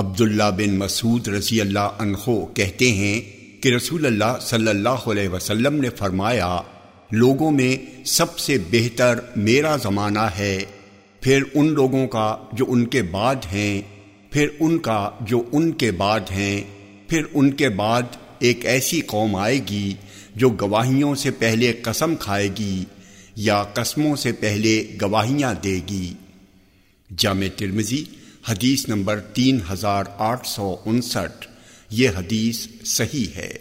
عبداللہ بن مسعود رضی اللہ عنہ کہتے ہیں کہ رسول اللہ صلی اللہ علیہ وسلم نے فرمایا، لوگوں میں سب سے بہتر میرا زمانہ ہے، پھر ان لوگوں کا جو ان کے بعد ہیں، پھر ان کا جو ان کے بعد ہیں، پھر ان کے بعد ایک ایسی قوم آئے گی جو گواہیوں سے پہلے قسم کھائے گی یا قسموں سے پہلے گواہیاں دے گی۔ جامع ترمزی حدیث نمبر تین ہزار آٹھ سو انسٹھ یہ حدیث صحیح ہے۔